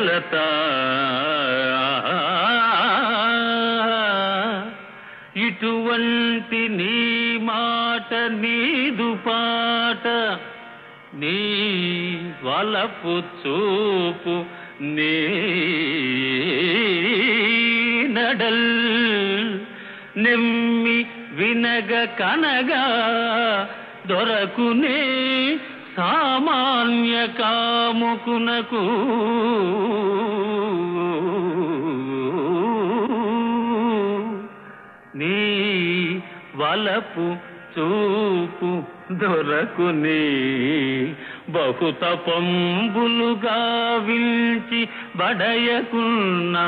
వెలత. ఇటువంటి నీ మాట నీదు పాట నీ వలపు చూపు నీ నడల్ నెమ్మి వినగ కనగా దొరకునే సామాన్య కాముకునకు వలపు చూపు దొరకుని బహుత పంబులుగా విల్చి బడయకున్నా